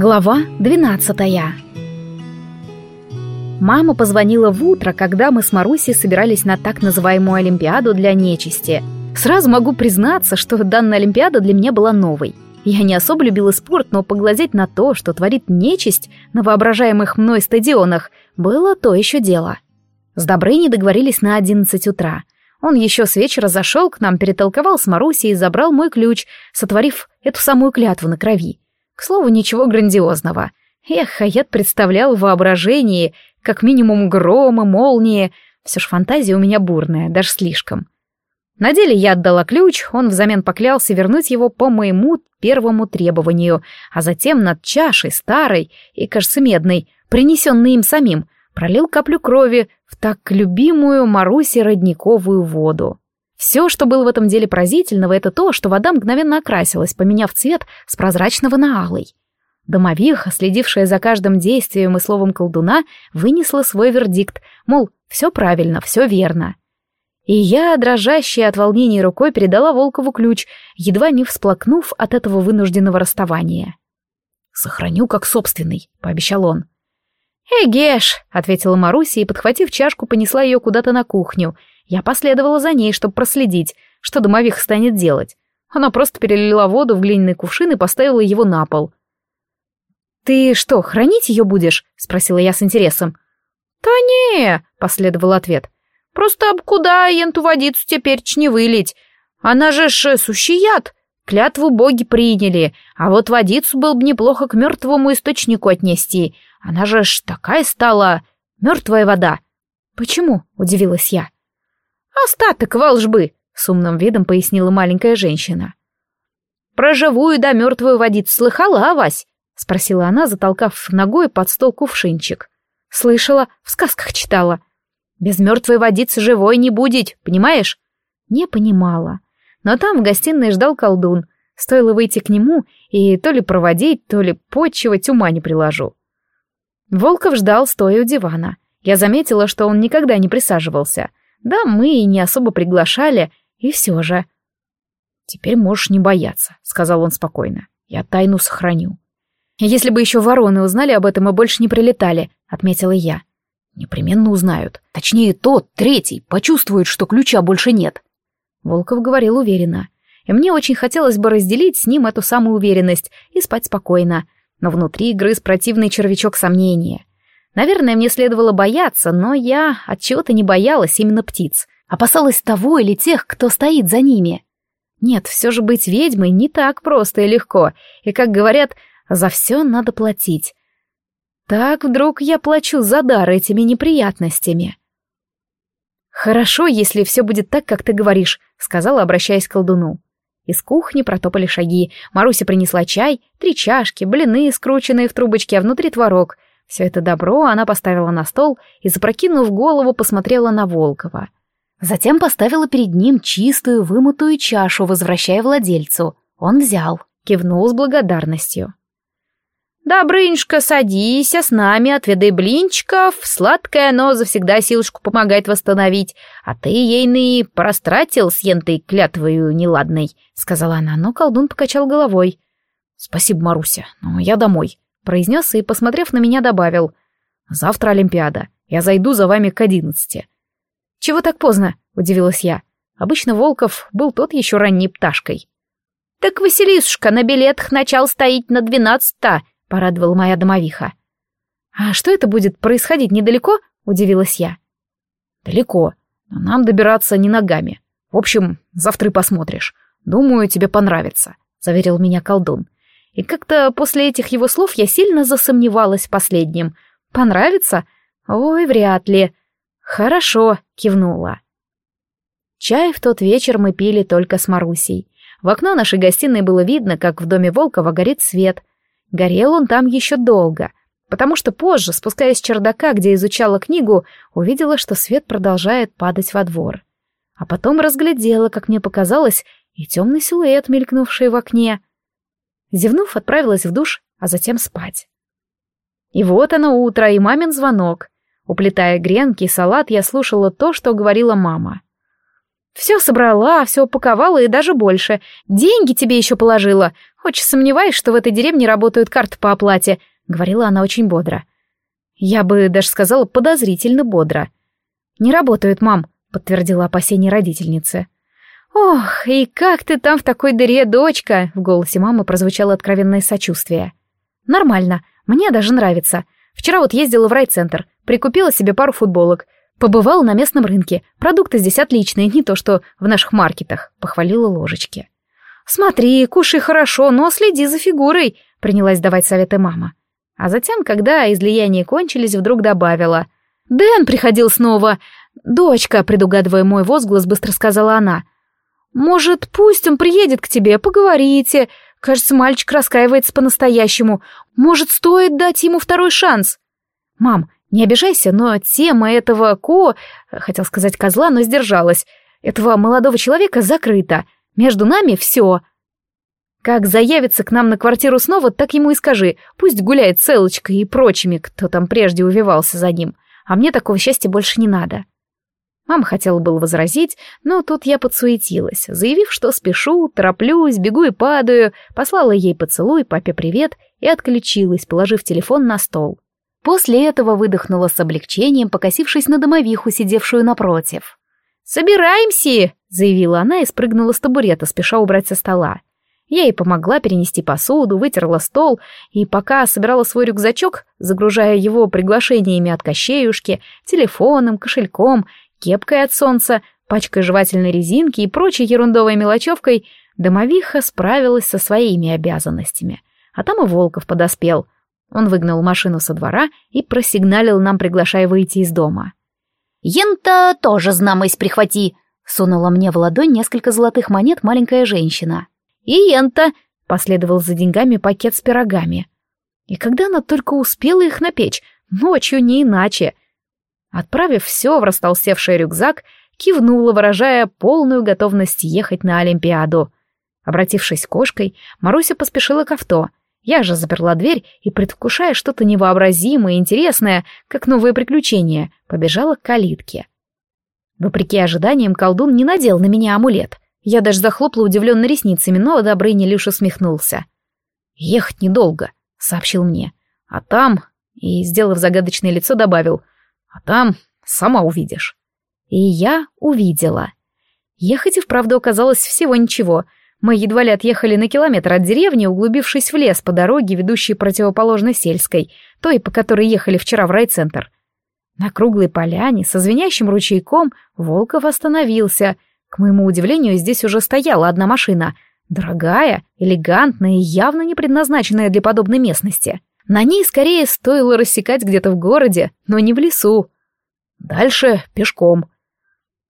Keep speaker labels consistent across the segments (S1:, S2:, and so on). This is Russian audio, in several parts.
S1: Глава 12 Мама позвонила в утро, когда мы с Марусей собирались на так называемую Олимпиаду для нечисти. Сразу могу признаться, что данная Олимпиада для меня была новой. Я не особо любила спорт, но поглазеть на то, что творит нечисть на воображаемых мной стадионах, было то еще дело. С Добрыней договорились на 11 утра. Он еще с вечера зашел к нам, перетолковал с Марусей и забрал мой ключ, сотворив эту самую клятву на крови. К слову, ничего грандиозного. Эх, Хаят представлял в воображении, как минимум громы, молнии. Все ж фантазия у меня бурная, даже слишком. На деле я отдала ключ, он взамен поклялся вернуть его по моему первому требованию, а затем над чашей старой и, кажется, медной, принесенной им самим, пролил каплю крови в так любимую Марусе родниковую воду. Все, что было в этом деле поразительного, это то, что вода мгновенно окрасилась, поменяв цвет с прозрачного на алый. Домовиха, следившая за каждым действием и словом колдуна, вынесла свой вердикт, мол, все правильно, все верно. И я, дрожащая от волнения рукой, передала Волкову ключ, едва не всплакнув от этого вынужденного расставания. «Сохраню как собственный», — пообещал он. «Эгеш», — ответила Маруся и, подхватив чашку, понесла ее куда-то на кухню — я последовала за ней, чтобы проследить, что домових станет делать. Она просто перелила воду в глиняный кувшин и поставила его на пол. «Ты что, хранить ее будешь?» — спросила я с интересом. «Да не», — последовал ответ. «Просто об куда енту водицу теперь не вылить? Она же ж сущий яд. Клятву боги приняли, а вот водицу было бы неплохо к мертвому источнику отнести. Она же ж такая стала... мертвая вода». «Почему?» — удивилась я. «Остаток волжбы», — с умным видом пояснила маленькая женщина. «Про живую да мертвую водицу слыхала, а, Вась?» — спросила она, затолкав ногой под стол кувшинчик. «Слышала, в сказках читала. Без мертвой водицы живой не будет, понимаешь?» Не понимала. Но там в гостиной ждал колдун. Стоило выйти к нему и то ли проводить, то ли почивать ума не приложу. Волков ждал, стоя у дивана. Я заметила, что он никогда не присаживался. Да, мы и не особо приглашали, и все же. «Теперь можешь не бояться», — сказал он спокойно. «Я тайну сохраню». «Если бы еще вороны узнали об этом и больше не прилетали», — отметила я. «Непременно узнают. Точнее, тот, третий, почувствует, что ключа больше нет». Волков говорил уверенно. И мне очень хотелось бы разделить с ним эту самую уверенность и спать спокойно. Но внутри грыз противный червячок сомнения. Наверное, мне следовало бояться, но я от чего-то не боялась именно птиц. Опасалась того или тех, кто стоит за ними. Нет, все же быть ведьмой не так просто и легко. И, как говорят, за все надо платить. Так вдруг я плачу за дар этими неприятностями. «Хорошо, если все будет так, как ты говоришь», — сказала, обращаясь к колдуну. Из кухни протопали шаги. Маруся принесла чай, три чашки, блины, скрученные в трубочки, а внутри творог — все это добро она поставила на стол и, запрокинув голову, посмотрела на Волкова. Затем поставила перед ним чистую, вымытую чашу, возвращая владельцу. Он взял, кивнул с благодарностью. «Добрынюшка, садись, а с нами отведай блинчиков. Сладкое оно завсегда силушку помогает восстановить, а ты ейный простратил с ентой клятвою неладной», — сказала она, но колдун покачал головой. «Спасибо, Маруся, но я домой произнес и, посмотрев на меня, добавил. «Завтра Олимпиада. Я зайду за вами к одиннадцати». «Чего так поздно?» — удивилась я. Обычно Волков был тот еще ранней пташкой. «Так Василисушка на билетах начал стоить на двенадцать-то», — порадовала моя домовиха. «А что это будет происходить недалеко?» — удивилась я. «Далеко, но нам добираться не ногами. В общем, завтра посмотришь. Думаю, тебе понравится», — заверил меня колдун. И как-то после этих его слов я сильно засомневалась в последнем. Понравится? Ой, вряд ли. Хорошо, кивнула. Чай в тот вечер мы пили только с Марусей. В окно нашей гостиной было видно, как в доме Волкова горит свет. Горел он там еще долго, потому что позже, спускаясь с чердака, где изучала книгу, увидела, что свет продолжает падать во двор. А потом разглядела, как мне показалось, и темный силуэт, мелькнувший в окне. Зевнув, отправилась в душ, а затем спать. И вот оно утро, и мамин звонок. Уплетая гренки и салат, я слушала то, что говорила мама. Все собрала, все упаковала и даже больше. Деньги тебе еще положила. Очень сомневаюсь, что в этой деревне работают карты по оплате», — говорила она очень бодро. Я бы даже сказала подозрительно бодро. «Не работают, мам», — подтвердила опасение родительницы. «Ох, и как ты там в такой дыре, дочка?» — в голосе мамы прозвучало откровенное сочувствие. «Нормально, мне даже нравится. Вчера вот ездила в райцентр, прикупила себе пару футболок. Побывала на местном рынке. Продукты здесь отличные, не то что в наших маркетах», — похвалила ложечки. «Смотри, кушай хорошо, но следи за фигурой», — принялась давать советы мама. А затем, когда излияния кончились, вдруг добавила. «Дэн приходил снова. Дочка», — предугадывая мой возглас, быстро сказала она. «Может, пусть он приедет к тебе, поговорите. Кажется, мальчик раскаивается по-настоящему. Может, стоит дать ему второй шанс?» «Мам, не обижайся, но тема этого ко... Хотел сказать козла, но сдержалась. Этого молодого человека закрыта. Между нами все. Как заявится к нам на квартиру снова, так ему и скажи. Пусть гуляет с Элочкой и прочими, кто там прежде увивался за ним. А мне такого счастья больше не надо. Мама хотела было возразить, но тут я подсуетилась, заявив, что спешу, тороплюсь, бегу и падаю, послала ей поцелуй, папе привет и отключилась, положив телефон на стол. После этого выдохнула с облегчением, покосившись на домовиху, сидевшую напротив. «Собираемся!» — заявила она и спрыгнула с табурета, спеша убрать со стола. Я ей помогла перенести посуду, вытерла стол, и пока собирала свой рюкзачок, загружая его приглашениями от Кощеюшки, телефоном, кошельком, кепкой от солнца, пачкой жевательной резинки и прочей ерундовой мелочевкой, домовиха справилась со своими обязанностями. А там и Волков подоспел — он выгнал машину со двора и просигналил нам, приглашая выйти из дома.
S2: «Ента тоже знамость прихвати!» — сунула мне в ладонь несколько золотых монет маленькая женщина.
S1: «И ента!» — последовал за деньгами пакет с пирогами. И когда она только успела их напечь, ночью не иначе. Отправив все в растолстевший рюкзак, кивнула, выражая полную готовность ехать на Олимпиаду. Обратившись кошкой, Маруся поспешила к авто — я же заперла дверь и, предвкушая что-то невообразимое и интересное, как новое приключение, побежала к калитке. Вопреки ожиданиям, колдун не надел на меня амулет. Я даже захлопала удивленно ресницами, но Добрыня лишь усмехнулся. «Ехать недолго», — сообщил мне. «А там...» — и, сделав загадочное лицо, добавил. «А там сама увидишь». И я увидела. Ехать и вправду оказалось всего ничего — мы едва ли отъехали на километр от деревни, углубившись в лес по дороге, ведущей противоположно сельской, той, по которой ехали вчера в райцентр. На круглой поляне со звенящим ручейком Волков остановился. К моему удивлению, здесь уже стояла одна машина. Дорогая, элегантная и явно не предназначенная для подобной местности. На ней скорее стоило рассекать где-то в городе, но не в лесу. Дальше пешком —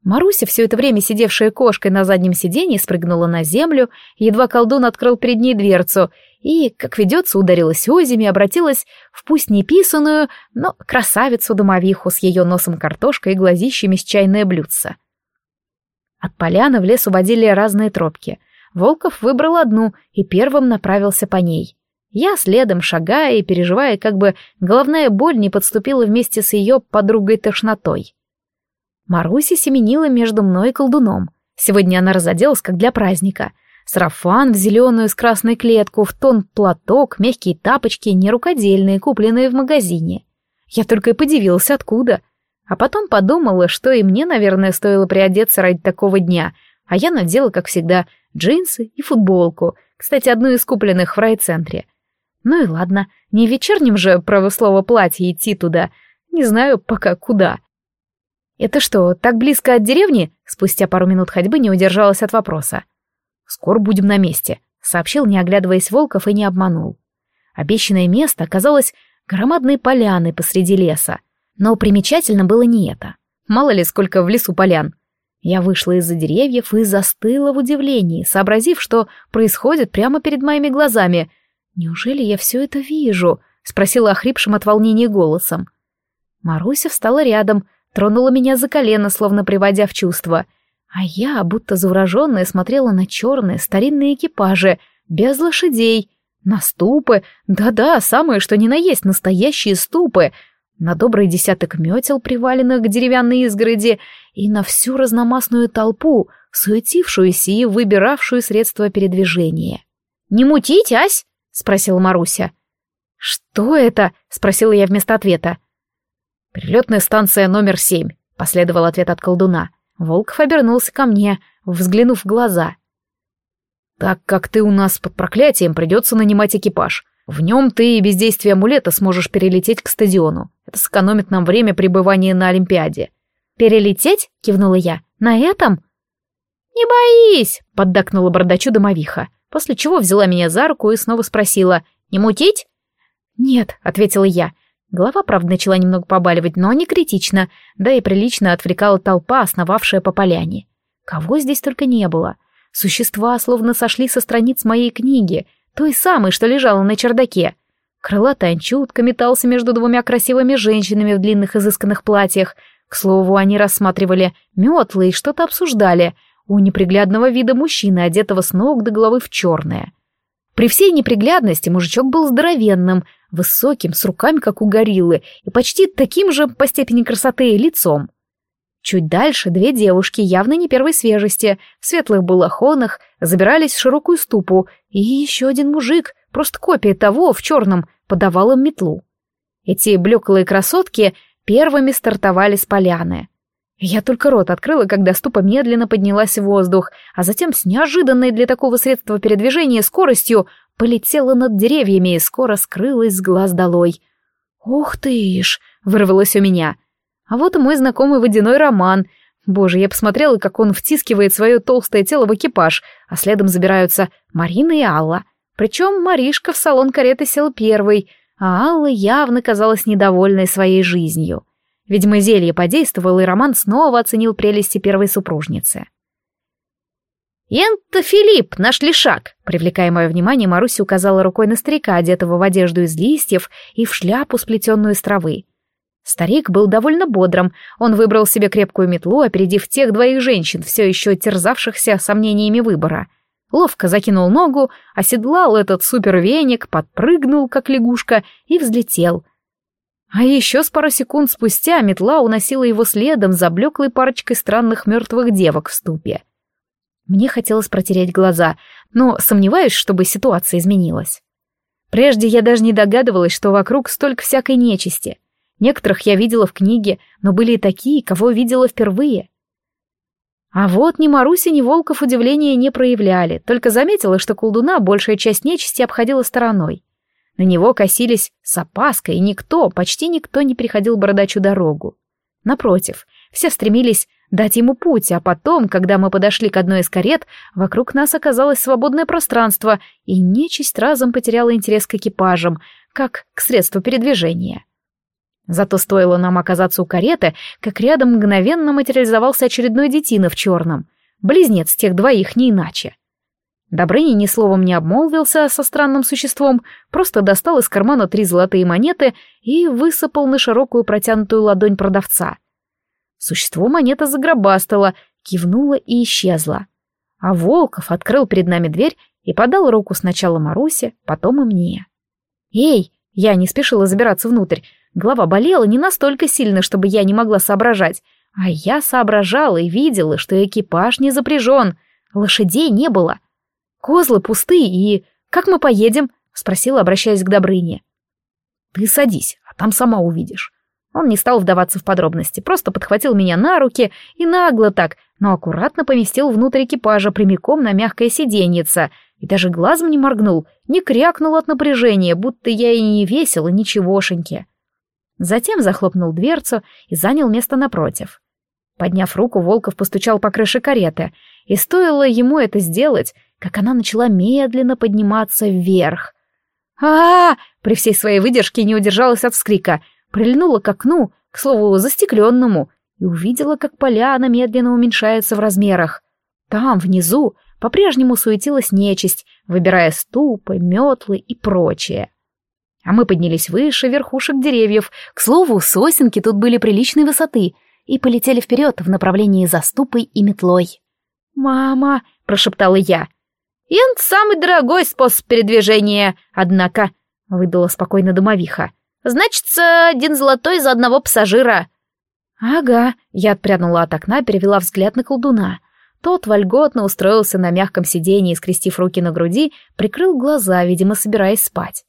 S1: Маруся, все это время сидевшая кошкой на заднем сиденье, спрыгнула на землю, едва колдун открыл перед ней дверцу и, как ведется, ударилась озими, обратилась в пусть не писаную, но красавицу-домовиху с ее носом картошкой и глазищами с чайное блюдце. От поляны в лес уводили разные тропки. Волков выбрал одну и первым направился по ней. Я следом, шагая и переживая, как бы головная боль не подступила вместе с ее подругой тошнотой. Маруся семенила между мной и колдуном. Сегодня она разоделась, как для праздника. Сарафан в зеленую с красной клетку, в тон платок, мягкие тапочки, не рукодельные, купленные в магазине. Я только и подивилась, откуда. А потом подумала, что и мне, наверное, стоило приодеться ради такого дня, а я надела, как всегда, джинсы и футболку, кстати, одну из купленных в райцентре. Ну и ладно, не вечерним же, право слово, платье идти туда, не знаю пока куда. «Это что, так близко от деревни?» Спустя пару минут ходьбы не удержалась от вопроса. «Скоро будем на месте», — сообщил, не оглядываясь Волков, и не обманул. Обещанное место оказалось громадной поляной посреди леса. Но примечательно было не это. Мало ли, сколько в лесу полян. Я вышла из-за деревьев и застыла в удивлении, сообразив, что происходит прямо перед моими глазами. «Неужели я все это вижу?» — спросила охрипшим от волнения голосом. Маруся встала рядом — тронула меня за колено, словно приводя в чувство. А я, будто завороженная, смотрела на черные старинные экипажи, без лошадей, на ступы, да-да, самые что ни на есть, настоящие ступы. на добрый десяток метел, приваленных к деревянной изгороди, и на всю разномастную толпу, суетившуюся и выбиравшую средства передвижения. «Не мутить, ась?» — спросила Маруся. «Что это?» — спросила я вместо ответа. «Перелетная станция номер семь», — последовал ответ от колдуна. Волков обернулся ко мне, взглянув в глаза. «Так как ты у нас под проклятием, придется нанимать экипаж. В нем ты и без действия амулета сможешь перелететь к стадиону. Это сэкономит нам время пребывания на Олимпиаде».
S2: «Перелететь?» — кивнула я. «На этом?»
S1: «Не боись!» — поддакнула бардачу домовиха, после чего взяла меня за руку и снова спросила. «Не мутить?»
S2: «Нет», — ответила я. Голова, правда, начала немного побаливать, но не критично, да и прилично отвлекала толпа, основавшая по поляне. Кого здесь только не было. Существа словно сошли со страниц моей книги, той самой, что лежала на чердаке. Крылатый анчутка метался между двумя красивыми женщинами в длинных изысканных платьях. К слову, они рассматривали метлы и что-то обсуждали. У неприглядного вида мужчины, одетого с ног до головы в черное. При всей неприглядности мужичок был здоровенным, высоким, с руками, как у гориллы, и почти таким же по степени красоты лицом. Чуть дальше две девушки, явно не первой свежести, в светлых балахонах, забирались в широкую ступу, и еще один мужик, просто копия того, в черном, подавал им метлу. Эти блеклые красотки первыми стартовали с поляны. Я только рот открыла, когда ступа медленно поднялась в воздух, а затем с неожиданной для такого средства передвижения скоростью полетела над деревьями и скоро скрылась с глаз долой. «Ух ты ж!» — вырвалось у меня. А вот и мой знакомый водяной роман. Боже, я посмотрела, как он втискивает свое толстое тело в экипаж, а следом забираются Марина и Алла. Причем Маришка в салон кареты сел первый, а Алла явно казалась недовольной своей жизнью. Видимо, зелье подействовало, и Роман снова оценил прелести первой супружницы.
S1: «Ента Филипп, наш лишак!» Привлекая мое внимание, Маруся указала рукой на старика, одетого в одежду из листьев и в шляпу, сплетенную из травы. Старик был довольно бодрым, он выбрал себе крепкую метлу, опередив тех двоих женщин, все еще терзавшихся сомнениями выбора. Ловко закинул ногу, оседлал этот супервеник, подпрыгнул, как лягушка, и взлетел. А еще с пару секунд спустя метла уносила его следом за блеклой парочкой странных мертвых девок в ступе. Мне хотелось протереть глаза, но сомневаюсь, чтобы ситуация изменилась. Прежде я даже не догадывалась, что вокруг столько всякой нечисти. Некоторых я видела в книге, но были и такие, кого видела впервые. А вот ни Маруся, ни Волков удивления не проявляли, только заметила, что колдуна большая часть нечисти обходила стороной. На него косились с опаской, и никто, почти никто не переходил бородачу дорогу. Напротив, все стремились дать ему путь, а потом, когда мы подошли к одной из карет, вокруг нас оказалось свободное пространство, и нечисть разом потеряла интерес к экипажам, как к средству передвижения. Зато стоило нам оказаться у кареты, как рядом мгновенно материализовался очередной детина в черном. Близнец тех двоих не иначе. Добрыня ни словом не обмолвился со странным существом, просто достал из кармана три золотые монеты и высыпал на широкую протянутую ладонь продавца — Существо монета загробастало, кивнуло и исчезло. А Волков открыл перед нами дверь и подал руку сначала Марусе, потом и мне. «Эй!» — я не спешила забираться внутрь. Голова болела не настолько сильно, чтобы я не могла соображать. А я соображала и видела, что экипаж не запряжен, лошадей не было. Козлы пустые и... Как мы поедем?» — спросила, обращаясь к Добрыне. «Ты садись, а там сама увидишь. Он не стал вдаваться в подробности, просто подхватил меня на руки и нагло так, но аккуратно поместил внутрь экипажа прямиком на мягкое сиденьице и даже глазом не моргнул, не крякнул от напряжения, будто я и не весила ничегошеньки. Затем захлопнул дверцу и занял место напротив. Подняв руку, Волков постучал по крыше кареты, и стоило ему это сделать, как она начала медленно подниматься вверх. а, -а, -а При всей своей выдержке не удержалась от вскрика — прильнула к окну, к слову, застекленному, и увидела, как поляна медленно уменьшается в размерах. Там, внизу, по-прежнему суетилась нечисть, выбирая ступы, метлы и прочее. А мы поднялись выше верхушек деревьев. К слову, сосенки тут были приличной высоты и полетели вперед в направлении за ступой и метлой. «Мама!» — прошептала я. «Инт — самый дорогой способ передвижения, однако», — выдала спокойно домовиха. Значится, один золотой за одного пассажира».
S2: «Ага», — я отпрянула от окна, перевела взгляд на колдуна. Тот вольготно устроился на мягком сиденье, скрестив руки на груди, прикрыл глаза, видимо, собираясь спать.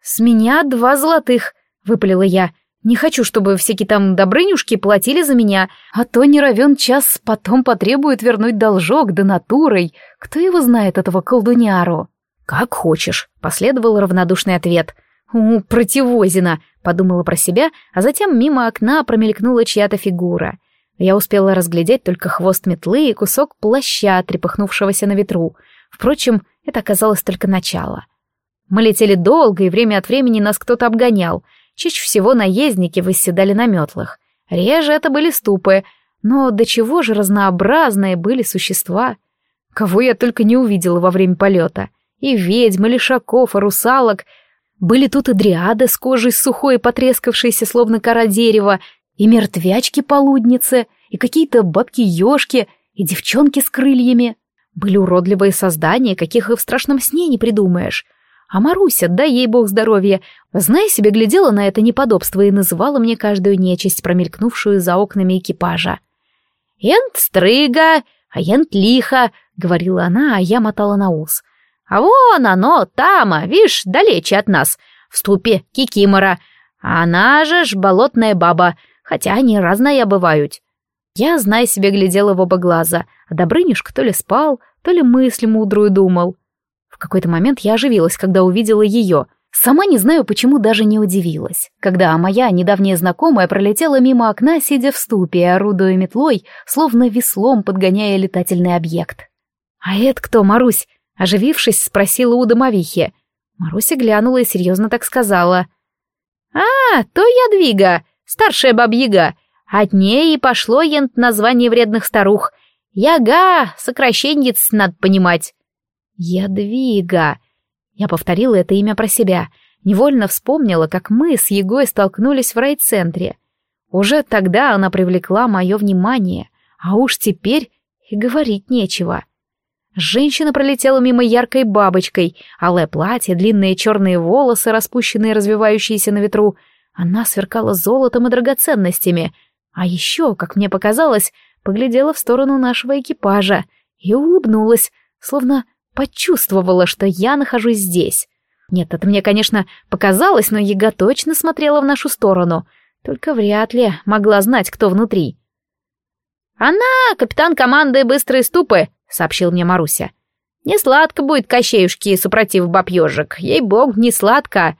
S2: «С меня два золотых», — выпалила я. «Не хочу, чтобы всякие там добрынюшки платили за меня, а то не равен час потом потребует вернуть должок, да натурой. Кто его знает, этого колдуняру?» «Как хочешь», — последовал равнодушный ответ. «У, противозина», — подумала про себя, а затем мимо окна промелькнула чья-то фигура. Я успела разглядеть только хвост метлы и кусок плаща, трепыхнувшегося на ветру. Впрочем, это оказалось только начало. Мы летели долго, и время от времени нас кто-то обгонял. Чаще всего наездники восседали на метлах. Реже это были ступы, но до чего же разнообразные были существа. Кого я только не увидела во время полета. И ведьм, и лишаков, и русалок. Были тут и дриады с кожей сухой и потрескавшейся, словно кора дерева, и мертвячки-полудницы, и какие-то бабки-ешки, и девчонки с крыльями. Были уродливые создания, каких и в страшном сне не придумаешь. А Маруся, дай ей бог здоровья, зная себе, глядела на это неподобство и называла мне каждую нечисть, промелькнувшую за окнами экипажа. «Ент стрыга, а ент лиха», — говорила она, а я мотала на ус. «А вон оно, там, а, видишь, далече от нас, в ступе кикимора. Она же ж болотная баба, хотя они разные бывают. Я, зная себе, глядела в оба глаза, а Добрынюшка то ли спал, то ли мысль мудрую думал. Какой-то момент я оживилась, когда увидела ее. Сама не знаю, почему даже не удивилась, когда моя недавняя знакомая пролетела мимо окна, сидя в ступе и орудуя метлой, словно веслом подгоняя летательный объект. «А это кто, Марусь?» — оживившись, спросила у домовихи. Маруся глянула и серьезно так сказала. «А, то Ядвига, старшая бабьяга. От ней и пошло ент название вредных старух. Яга, сокращенец, надо понимать». «Ядвига». Я повторила это имя про себя. Невольно вспомнила, как мы с Егой столкнулись в райцентре. Уже тогда она привлекла мое внимание, а уж теперь и говорить нечего. Женщина пролетела мимо яркой бабочкой, алое платье, длинные черные волосы, распущенные, развивающиеся на ветру. Она сверкала золотом и драгоценностями. А еще, как мне показалось, поглядела в сторону нашего экипажа и улыбнулась, словно почувствовала, что я нахожусь здесь. Нет, это мне, конечно, показалось, но Яга точно смотрела в нашу сторону, только вряд ли могла знать, кто внутри. «Она капитан команды «Быстрые ступы», сообщил мне Маруся. «Не сладко будет Кощеюшке, супротив баб-ежик. Ей-бог, не сладко!»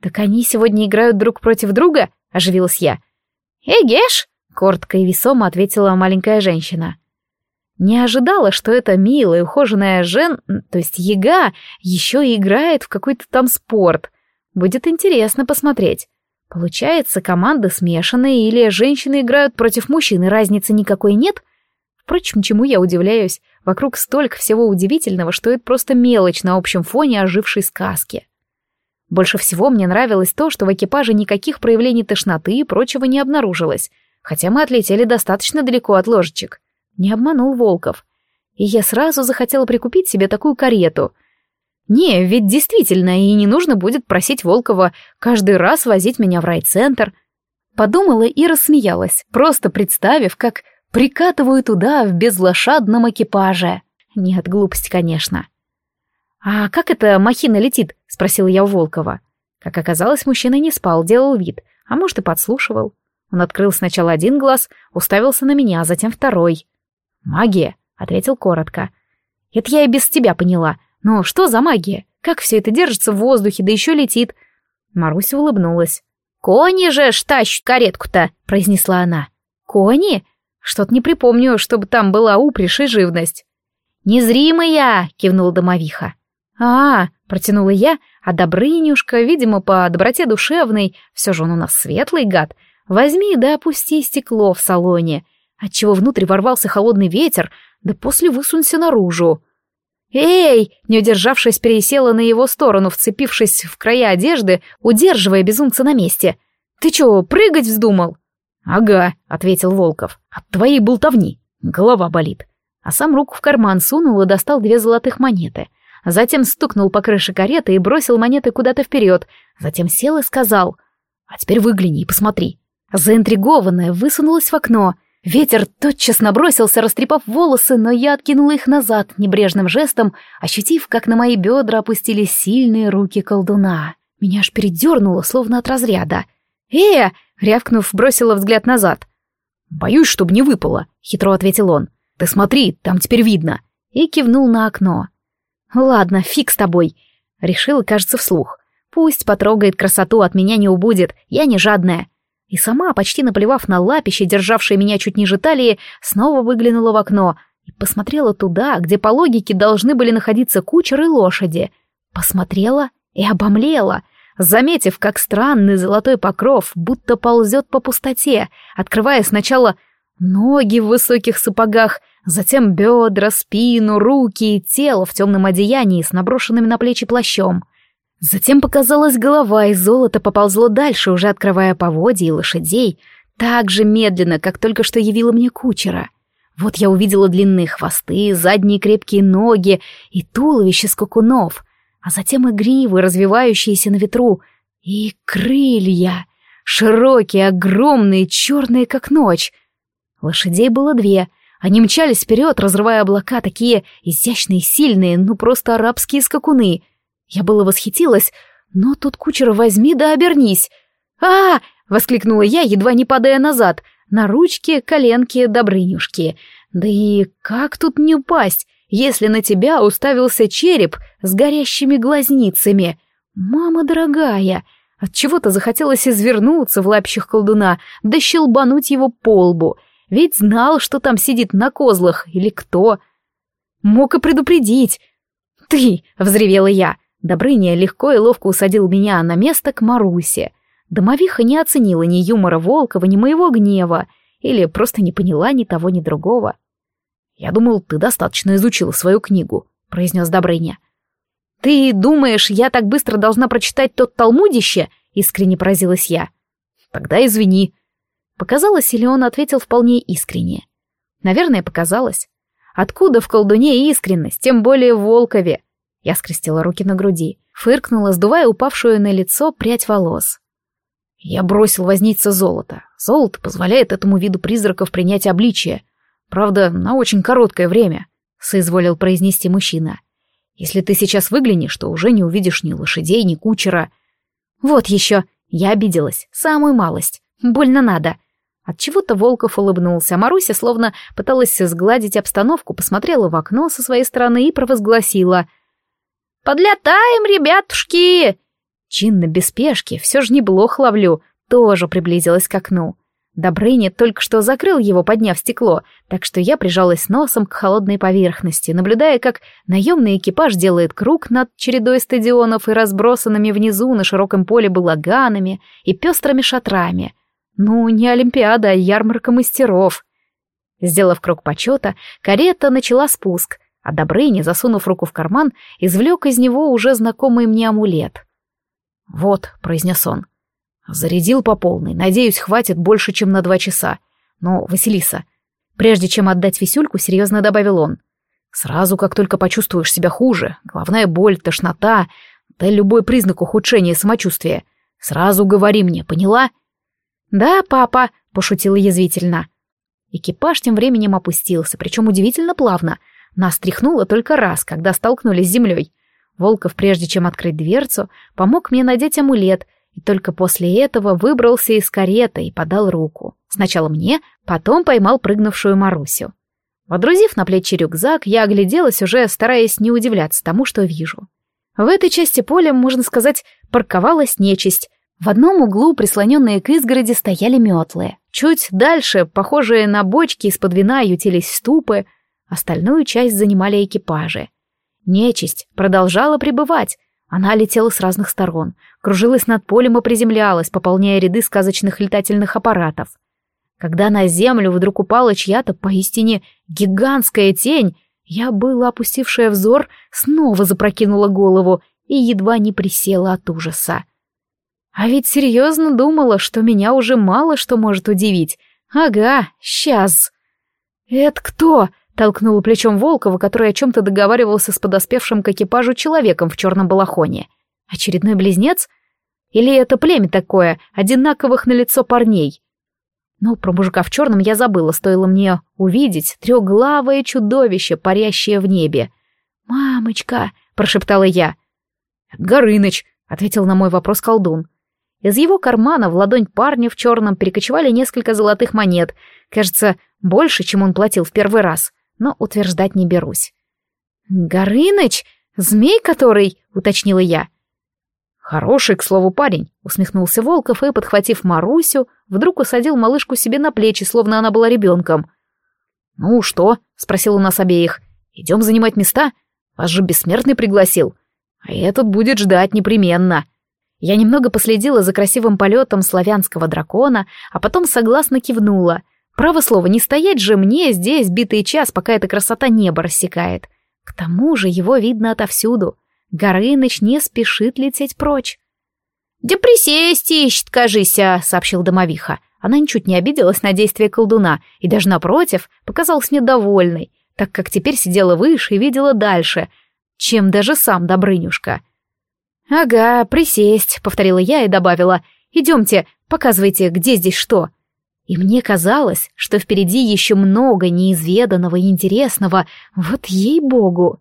S2: «Так они сегодня играют друг против друга?» — оживилась я. «Эгеш!» — коротко и весомо ответила маленькая женщина. Не ожидала, что эта милая, ухоженная Жен, то есть Ега, еще и играет в какой-то там спорт. Будет интересно посмотреть. Получается, команды смешанные или женщины играют против мужчин, и разницы никакой нет — Впрочем, чему я удивляюсь, вокруг столько всего удивительного, что это просто мелочь на общем фоне ожившей сказки. Больше всего мне нравилось то, что в экипаже никаких проявлений тошноты и прочего не обнаружилось, хотя мы отлетели достаточно далеко от ложечек. Не обманул Волков. И я сразу захотела прикупить себе такую карету. Не, ведь действительно, и не нужно будет просить Волкова каждый раз возить меня в райцентр. Подумала и рассмеялась, просто представив, как Прикатываю туда в безлошадном экипаже. Нет, глупость, конечно. «А как эта махина летит?» — спросила я у Волкова. Как оказалось, мужчина не спал, делал вид, а может и подслушивал. Он открыл сначала один глаз, уставился на меня, а затем второй. «Магия», — ответил коротко. «Это я и без тебя поняла. Но что за магия? Как все это держится в воздухе, да еще летит?» Маруся улыбнулась. «Кони же штащут каретку-то», — произнесла она. «Кони? Что-то не припомню, чтобы там была упряжь и живность. «Незримая!» — кивнула домовиха. «А, — протянула я, а Добрынюшка, видимо, по доброте душевной, все же он у нас светлый гад, возьми да опусти стекло в салоне, отчего внутрь ворвался холодный ветер, да после высунься наружу. «Эй!» — не удержавшись, пересела на его сторону, вцепившись в края одежды, удерживая безумца на месте. «Ты чё, прыгать вздумал?» «Ага», — ответил Волков, — «от твоей болтовни. Голова болит». А сам руку в карман сунул и достал две золотых монеты.
S1: затем стукнул по крыше кареты и бросил монеты куда-то вперед, затем сел и сказал «А теперь выгляни и посмотри». Заинтригованная высунулась в окно. Ветер тотчас набросился, растрепав волосы, но я откинула их назад небрежным жестом, ощутив, как на мои бедра опустились сильные руки колдуна. Меня аж передернуло, словно от разряда. «Э!» — рявкнув, бросила взгляд назад. «Боюсь, чтобы не выпало», — хитро ответил он. «Ты смотри, там теперь видно». И кивнул на окно. «Ладно, фиг с тобой», — решила, кажется, вслух. «Пусть потрогает красоту, от меня не убудет, я не жадная». И сама, почти наплевав на лапище, державшее меня чуть ниже талии, снова выглянула в окно и посмотрела туда, где по логике должны были находиться кучер и лошади. Посмотрела и обомлела, заметив, как странный золотой покров будто ползет по пустоте, открывая сначала ноги в высоких сапогах, затем бедра, спину, руки и тело в темном одеянии с наброшенными на плечи плащом — Затем показалась голова, и золото поползло дальше, уже открывая поводья и лошадей, так же медленно, как только что явила мне кучера. Вот я увидела длинные хвосты, задние крепкие ноги и туловище скакунов, а затем и гривы, развивающиеся на ветру, и крылья, широкие, огромные, черные, как ночь. Лошадей было две, они мчались вперед, разрывая облака, такие изящные, сильные, ну просто арабские скакуны — я было восхитилась, но тут кучера возьми да обернись. а, воскликнула я, едва не падая назад, на ручки, коленки, добрынюшки. Да и как тут не упасть, если на тебя уставился череп с горящими глазницами? Мама дорогая, от чего то захотелось извернуться в лапищах колдуна, да щелбануть его по лбу, ведь знал, что там сидит на козлах или кто. Мог и предупредить. «Ты!» — взревела я. Добрыня легко и ловко усадил меня на место к Марусе. Домовиха не оценила ни юмора Волкова, ни моего гнева, или просто не поняла ни того, ни другого. «Я думал, ты достаточно изучила свою книгу», — произнес Добрыня. «Ты думаешь, я так быстро должна прочитать тот Талмудище?» — искренне поразилась я. «Тогда извини». Показалось, или он ответил вполне искренне? Наверное, показалось. Откуда в колдуне искренность, тем более в Волкове? Я скрестила руки на груди, фыркнула, сдувая упавшую на лицо прядь волос. Я бросил возниться золото. Золото позволяет этому виду призраков принять обличие. Правда, на очень короткое время, — соизволил произнести мужчина. Если ты сейчас выглянешь, то уже не увидишь ни лошадей, ни кучера. Вот еще. Я обиделась. Самую малость. Больно надо. Отчего-то Волков улыбнулся, а Маруся словно пыталась сгладить обстановку, посмотрела в окно со своей стороны и провозгласила. «Подлетаем, ребятушки!» Чинно, без спешки, все же не блох ловлю, тоже приблизилась к окну. Добрыня только что закрыл его, подняв стекло, так что я прижалась носом к холодной поверхности, наблюдая, как наемный экипаж делает круг над чередой стадионов и разбросанными внизу на широком поле балаганами и пестрыми шатрами. Ну, не Олимпиада, а ярмарка мастеров. Сделав круг почета, карета начала спуск, а Добрыня, засунув руку в карман, извлек из него уже знакомый мне амулет. «Вот», — произнес он, — «зарядил по полной, надеюсь, хватит больше, чем на два часа. Но, Василиса...» Прежде чем отдать висюльку, серьезно добавил он. «Сразу, как только почувствуешь себя хуже, головная боль, тошнота, да любой признак ухудшения самочувствия, сразу говори мне, поняла?» «Да, папа», — пошутила язвительно. Экипаж тем временем опустился, причем удивительно плавно — нас тряхнуло только раз, когда столкнулись с землей. Волков, прежде чем открыть дверцу, помог мне надеть амулет, и только после этого выбрался из кареты и подал руку. Сначала мне, потом поймал прыгнувшую Марусю. Водрузив на плечи рюкзак, я огляделась, уже стараясь не удивляться тому, что вижу. В этой части поля, можно сказать, парковалась нечисть. В одном углу, прислоненные к изгороди, стояли метлы. Чуть дальше, похожие на бочки из-под вина, ютились ступы, Остальную часть занимали экипажи. Нечисть продолжала пребывать. Она летела с разных сторон, кружилась над полем и приземлялась, пополняя ряды сказочных летательных аппаратов. Когда на землю вдруг упала чья-то поистине гигантская тень, я, была опустившая взор, снова запрокинула голову и едва не присела от ужаса. А ведь серьезно думала, что меня уже мало что может удивить. Ага, сейчас. «Это кто?» Толкнула плечом Волкова, который о чем-то договаривался с подоспевшим к экипажу человеком в черном балахоне. Очередной близнец? Или это племя такое, одинаковых на лицо парней? Но про мужика в черном я забыла, стоило мне увидеть трехглавое чудовище, парящее в небе. «Мамочка!» — прошептала я.
S2: «Горыныч!» — ответил на мой вопрос колдун.
S1: Из его кармана в ладонь парня в черном перекочевали несколько золотых монет. Кажется, больше, чем он платил в первый раз, но утверждать не берусь. «Горыныч? Змей который?» — уточнила я.
S2: «Хороший, к слову, парень», — усмехнулся Волков и, подхватив Марусю, вдруг усадил малышку себе на плечи, словно она была ребенком. «Ну что?» — спросил у нас обеих. «Идем занимать места? Вас же бессмертный пригласил. А этот будет ждать непременно». Я немного последила за красивым полетом славянского дракона, а потом согласно кивнула. Право слово, не стоять же мне здесь битый час, пока эта красота неба рассекает. К тому же его видно отовсюду — Горыныч не спешит лететь прочь. «Да присесть ищет, кажися», — сообщил домовиха. Она ничуть не обиделась на действия колдуна и даже напротив показалась недовольной, так как теперь сидела выше и видела дальше, чем даже сам Добрынюшка.
S1: «Ага, присесть», — повторила я и добавила. «Идемте, показывайте, где здесь что». И мне казалось, что впереди еще много неизведанного и интересного, вот ей-богу.